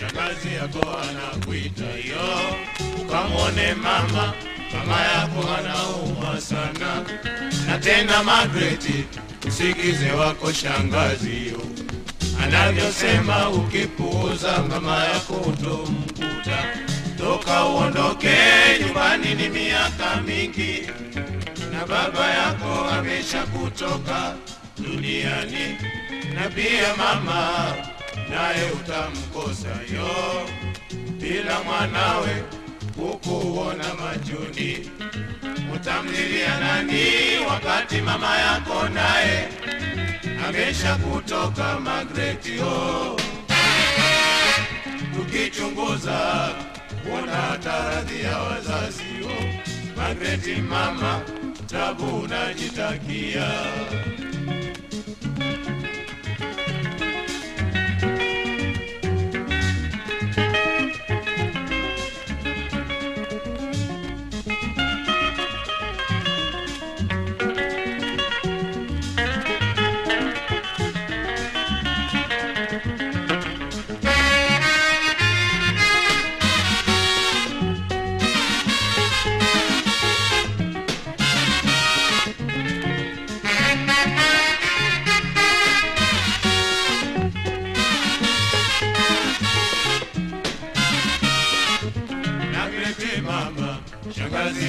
shangazi yako anakuita yo, ukamwone mama, mama yako anaumwa sana, na tena Magreti, usikize wako shangazi yo. Anavyosema, ukipuuza mama yako utomkuta. Toka uondoke nyumbani, ni miaka mingi. Na baba yako amesha kutoka duniani, na pia mama naye utamkosa yo, bila mwanawe hukuona majuni. Utamlilia nani wakati mama yako naye amesha kutoka Magreti yo? Tukichunguza kuna taradhi ya wazazi Magreti mama, tabu unajitakia.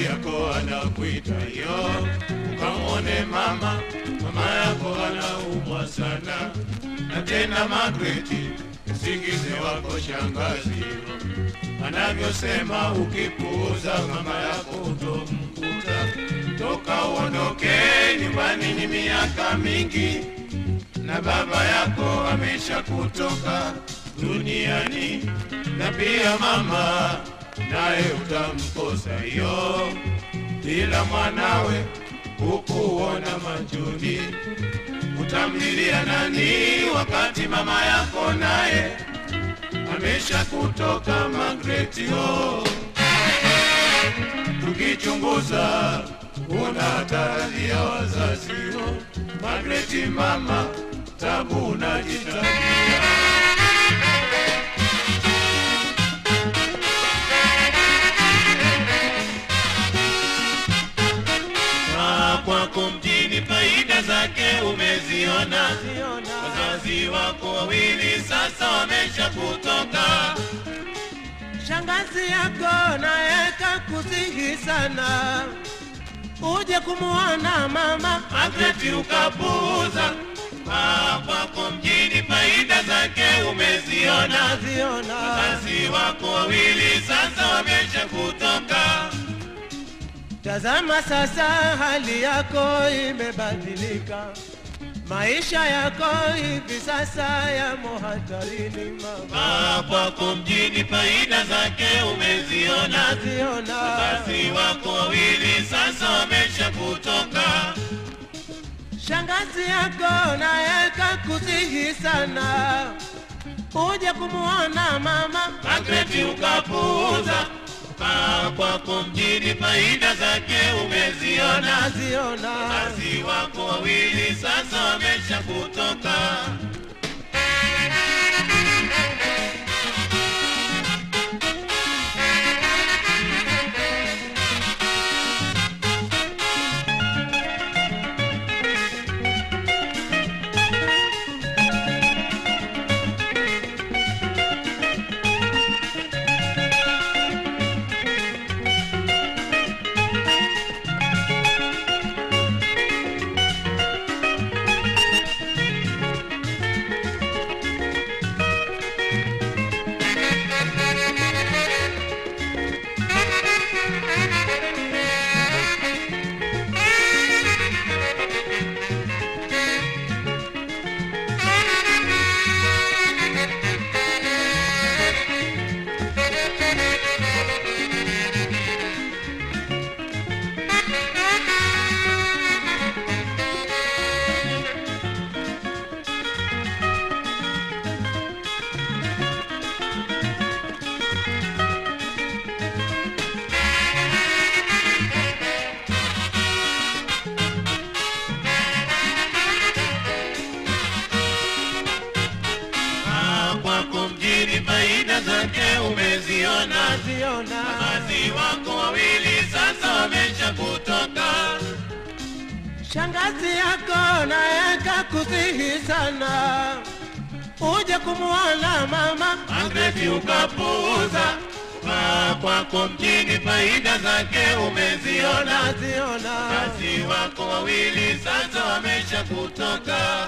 Yako anakuita yo, ukamwone mama, mama yako anaumwa sana, na tena Magreti, usikize wako shangazi anavyosema, ukipuuza mama yako utomkuta. Toka uondoke nyumbani, ni miaka mingi. Na baba yako amesha kutoka duniani, na pia mama naye utamkosa yo, bila mwanawe hukuona majuni Utamlilia nani wakati mama yako naye amesha kutoka Magretio? Tukichunguza kuna hatari ya wazazi. Yo, Magreti mama, tabu na Na kwako mjini faida zake umeziona, wazazi wako wawili sasa wamesha kutoka. Shangazi yako naeka kakusihi sana. Uje kumuona mama. Magreti ukapuuza, kwako mjini faida zake umeziona, wazazi wako wawili sasa wamesha kutoka. Tazama sasa hali yako imebadilika, maisha yako hivi sasa ya mohatarini mama, Na kwako mjini faida zake umeziona, ziona. Wazazi wako wawili sasa wamesha kutoka. Shangazi yako naye kakusihi sana. Uje kumuona mama. Magreti ukapuuza, kwako mjini faida zake umeziona, naziona wazazi wako wawili sasa wamesha kutoka. Shangazi yako naye kakusihi sana uje kumuona mama Magreti ukapuuza kwako mjini, faida zake umeziona. Ziona. Kazi wako wawili sasa wamesha kutoka,